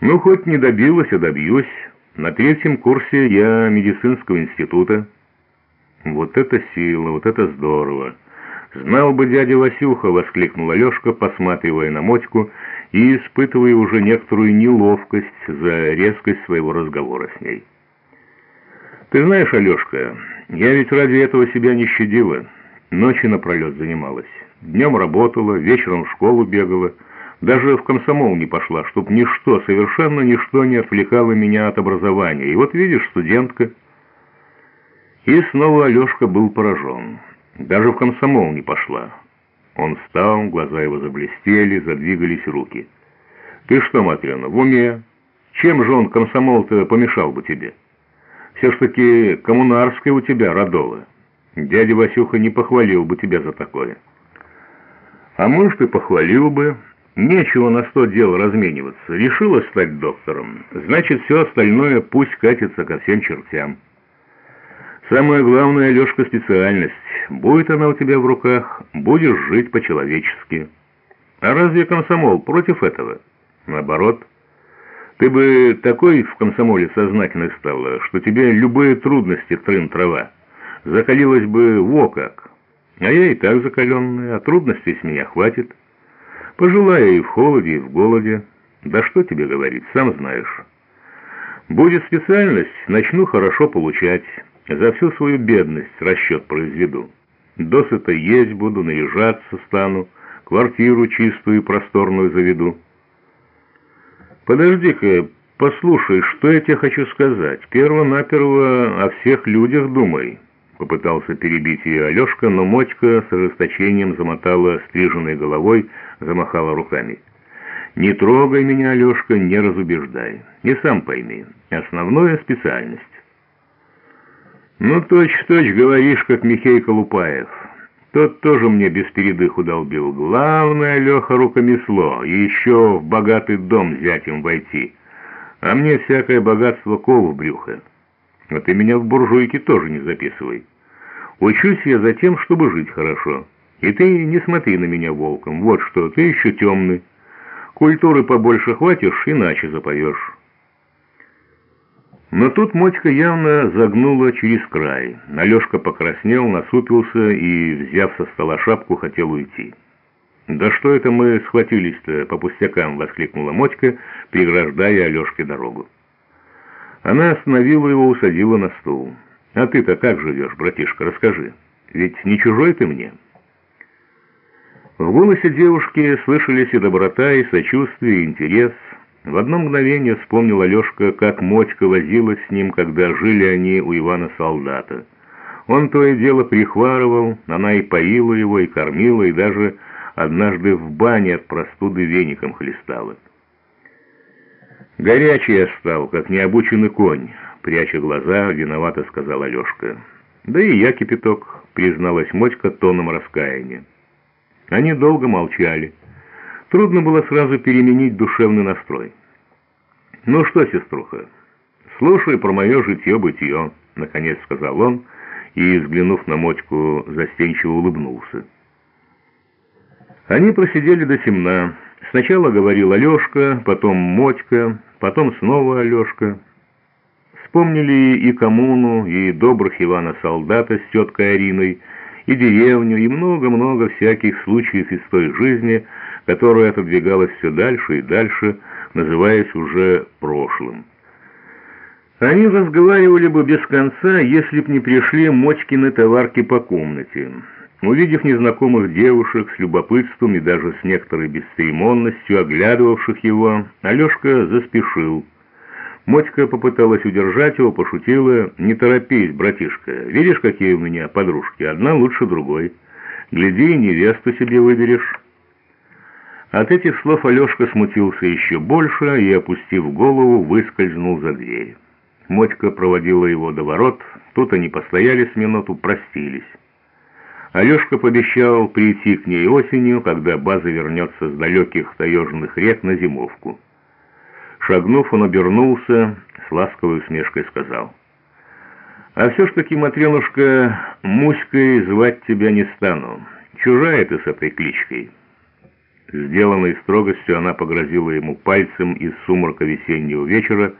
Ну, хоть не добилась, а добьюсь. На третьем курсе я медицинского института. Вот это сила, вот это здорово. Знал бы дядя Васюха, воскликнул Алешка, посматривая на Мотьку и испытывая уже некоторую неловкость за резкость своего разговора с ней. Ты знаешь, Алешка, я ведь ради этого себя не щадила. Ночи напролет занималась. Днем работала, вечером в школу бегала. Даже в комсомол не пошла, чтоб ничто, совершенно ничто не отвлекало меня от образования. И вот видишь, студентка. И снова Алешка был поражен. Даже в комсомол не пошла. Он встал, глаза его заблестели, задвигались руки. «Ты что, Матрена, в уме? Чем же он, комсомол-то, помешал бы тебе? Все ж таки коммунарская у тебя, Радола. Дядя Васюха не похвалил бы тебя за такое». «А может, и похвалил бы». Нечего на сто дел размениваться. Решила стать доктором. Значит, все остальное пусть катится ко всем чертям. Самое главное, Лешка, специальность. Будет она у тебя в руках, будешь жить по-человечески. А разве комсомол против этого? Наоборот. Ты бы такой в комсомоле сознательной стала, что тебе любые трудности трын-трава. Закалилась бы во как. А я и так закаленная, а трудностей с меня хватит. Пожелаю и в холоде, и в голоде. Да что тебе говорить, сам знаешь. Будет специальность, начну хорошо получать. За всю свою бедность расчет произведу. Досыта есть буду, наряжаться стану, квартиру чистую и просторную заведу. Подожди-ка, послушай, что я тебе хочу сказать. Перво-наперво о всех людях думай. Попытался перебить ее Алешка, но Мотька с ожесточением замотала стриженной головой, замахала руками. «Не трогай меня, Алешка, не разубеждай. И сам пойми, основная специальность». «Ну, точь-в-точь говоришь, как Михей Колупаев. Тот тоже мне без передыху долбил. Главное, Леха, рукомесло, и еще в богатый дом зятем войти. А мне всякое богатство кол в брюхо». А ты меня в буржуйке тоже не записывай. Учусь я за тем, чтобы жить хорошо. И ты не смотри на меня волком. Вот что, ты еще темный. Культуры побольше хватишь, иначе запоешь. Но тут Мотька явно загнула через край. Алешка покраснел, насупился и, взяв со стола шапку, хотел уйти. «Да что это мы схватились-то по пустякам?» — воскликнула Мотька, преграждая Алешке дорогу. Она остановила его, усадила на стул. «А ты-то как живешь, братишка, расскажи. Ведь не чужой ты мне». В голосе девушки слышались и доброта, и сочувствие, и интерес. В одно мгновение вспомнил Алешка, как Мотька возилась с ним, когда жили они у Ивана Солдата. Он то и дело прихварывал, она и поила его, и кормила, и даже однажды в бане от простуды веником хлестала. «Горячий я стал, как необученный конь», — пряча глаза, виновато сказал Алешка. «Да и я кипяток», — призналась Мотька тоном раскаяния. Они долго молчали. Трудно было сразу переменить душевный настрой. «Ну что, сеструха, слушай про мое житье-бытие», — наконец сказал он, и, взглянув на Мотьку, застенчиво улыбнулся. Они просидели до темна. Сначала говорил Алешка, потом Мотька, потом снова Алешка. Вспомнили и коммуну, и добрых Ивана Солдата с теткой Ариной, и деревню, и много-много всяких случаев из той жизни, которая отодвигалась все дальше и дальше, называясь уже прошлым. Они разговаривали бы без конца, если б не пришли Мотькины товарки по комнате. Увидев незнакомых девушек с любопытством и даже с некоторой бесцеремонностью оглядывавших его, Алешка заспешил. Мотька попыталась удержать его, пошутила. «Не торопись, братишка. Видишь, какие у меня подружки? Одна лучше другой. Гляди, невесту себе выберешь». От этих слов Алешка смутился еще больше и, опустив голову, выскользнул за дверь. Мотька проводила его до ворот. Тут они постояли с минуту, простились. Алешка пообещал прийти к ней осенью, когда база вернется с далеких таежных рек на зимовку. Шагнув, он обернулся, с ласковой усмешкой сказал. «А все ж таки, Матренушка, Муськой звать тебя не стану. Чужая ты с этой кличкой». Сделанной строгостью она погрозила ему пальцем из сумрака весеннего вечера,